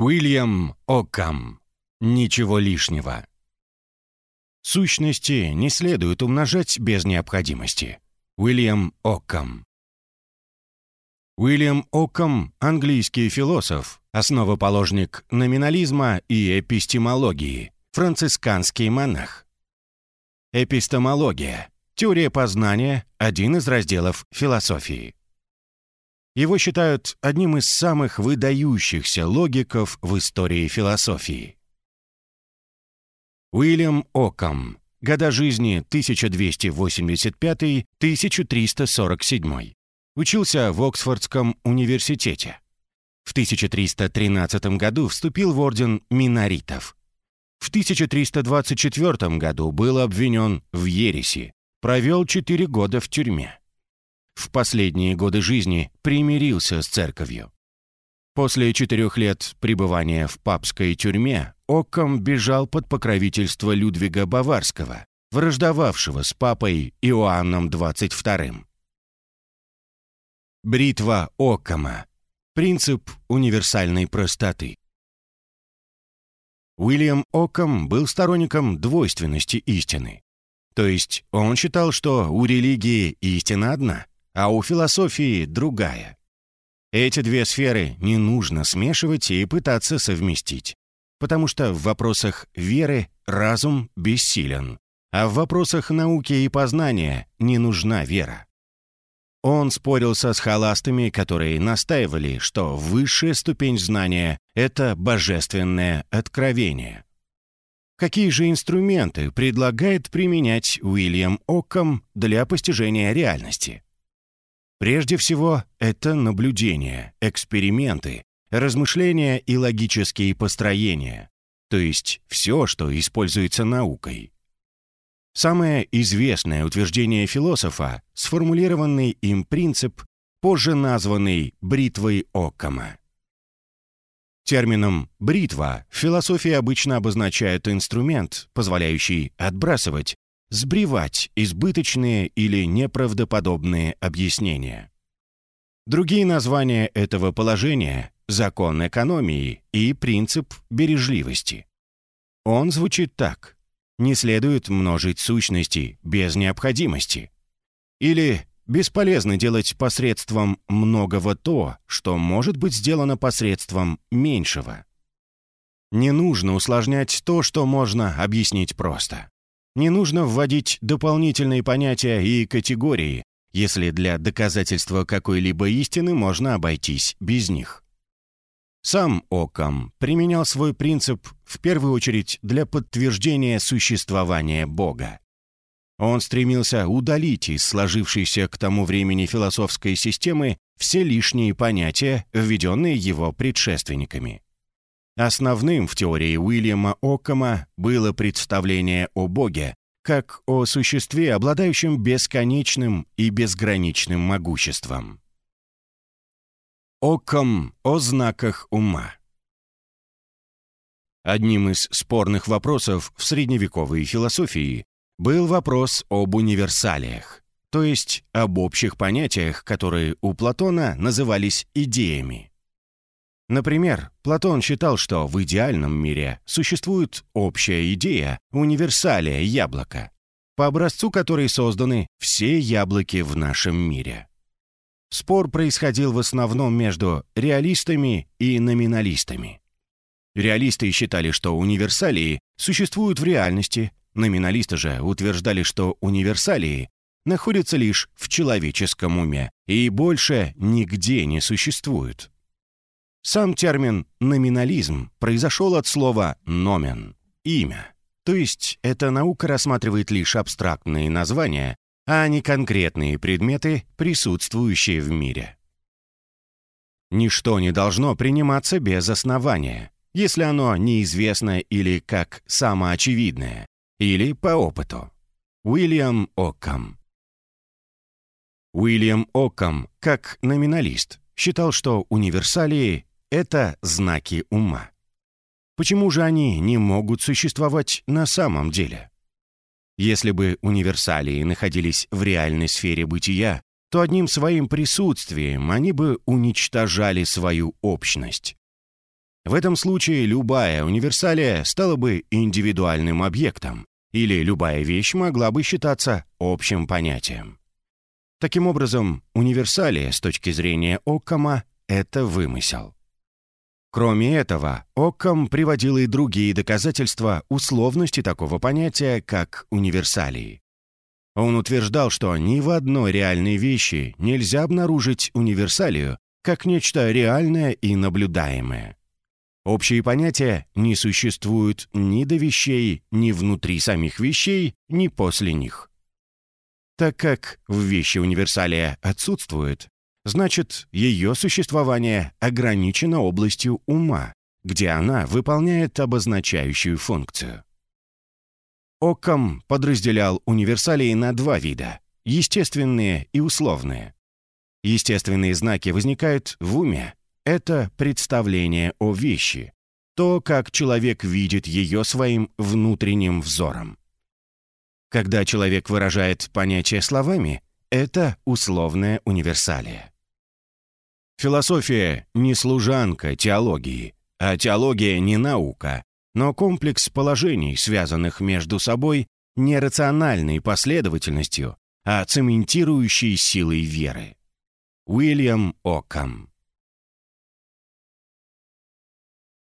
Уильям Оккам. Ничего лишнего. Сущности не следует умножать без необходимости. Уильям Оккам. Уильям Оккам – английский философ, основоположник номинализма и эпистемологии, францисканский монах. Эпистемология – теория познания, один из разделов философии. Его считают одним из самых выдающихся логиков в истории философии. Уильям Окам. Года жизни 1285-1347. Учился в Оксфордском университете. В 1313 году вступил в орден миноритов. В 1324 году был обвинен в ереси. Провел 4 года в тюрьме в последние годы жизни примирился с церковью. После четырех лет пребывания в папской тюрьме Оккам бежал под покровительство Людвига Баварского, враждовавшего с папой Иоанном XXII. Бритва Оккама. Принцип универсальной простоты. Уильям Оккам был сторонником двойственности истины. То есть он считал, что у религии истина одна, а у философии другая. Эти две сферы не нужно смешивать и пытаться совместить, потому что в вопросах веры разум бессилен, а в вопросах науки и познания не нужна вера. Он спорил со схоластами, которые настаивали, что высшая ступень знания — это божественное откровение. Какие же инструменты предлагает применять Уильям Оккам для постижения реальности? Прежде всего, это наблюдения, эксперименты, размышления и логические построения, то есть все, что используется наукой. Самое известное утверждение философа, сформулированный им принцип, позже названный бритвой Оккама. Термином «бритва» в философии обычно обозначают инструмент, позволяющий отбрасывать сбривать избыточные или неправдоподобные объяснения. Другие названия этого положения – закон экономии и принцип бережливости. Он звучит так. Не следует множить сущности без необходимости. Или бесполезно делать посредством многого то, что может быть сделано посредством меньшего. Не нужно усложнять то, что можно объяснить просто. Не нужно вводить дополнительные понятия и категории, если для доказательства какой-либо истины можно обойтись без них. Сам Окам применял свой принцип в первую очередь для подтверждения существования Бога. Он стремился удалить из сложившейся к тому времени философской системы все лишние понятия, введенные его предшественниками. Основным в теории Уильяма Оккама было представление о Боге как о существе, обладающем бесконечным и безграничным могуществом. Оккам о знаках ума Одним из спорных вопросов в средневековой философии был вопрос об универсалиях, то есть об общих понятиях, которые у Платона назывались идеями. Например, Платон считал, что в идеальном мире существует общая идея универсалия яблока, по образцу которой созданы все яблоки в нашем мире. Спор происходил в основном между реалистами и номиналистами. Реалисты считали, что универсалии существуют в реальности, номиналисты же утверждали, что универсалии находятся лишь в человеческом уме и больше нигде не существуют. Сам термин «номинализм» произошел от слова «номен» — «имя». То есть эта наука рассматривает лишь абстрактные названия, а не конкретные предметы, присутствующие в мире. Ничто не должно приниматься без основания, если оно неизвестно или как самоочевидное, или по опыту. Уильям Оккам Уильям Оккам, как номиналист, считал, что универсалии это знаки ума. Почему же они не могут существовать на самом деле? Если бы универсалии находились в реальной сфере бытия, то одним своим присутствием они бы уничтожали свою общность. В этом случае любая универсалия стала бы индивидуальным объектом, или любая вещь могла бы считаться общим понятием. Таким образом, универсалия с точки зрения Оккама — это вымысел. Кроме этого, Оккам приводил и другие доказательства условности такого понятия, как универсалии. Он утверждал, что ни в одной реальной вещи нельзя обнаружить универсалию как нечто реальное и наблюдаемое. Общие понятия не существуют ни до вещей, ни внутри самих вещей, ни после них. Так как в вещи универсалия отсутствует, значит, ее существование ограничено областью ума, где она выполняет обозначающую функцию. Оккам подразделял универсалии на два вида – естественные и условные. Естественные знаки возникают в уме. Это представление о вещи, то, как человек видит ее своим внутренним взором. Когда человек выражает понятие словами, это условная универсалия. Философия не служанка теологии, а теология не наука, но комплекс положений, связанных между собой не рациональной последовательностью, а цементирующей силой веры. Уильям Окам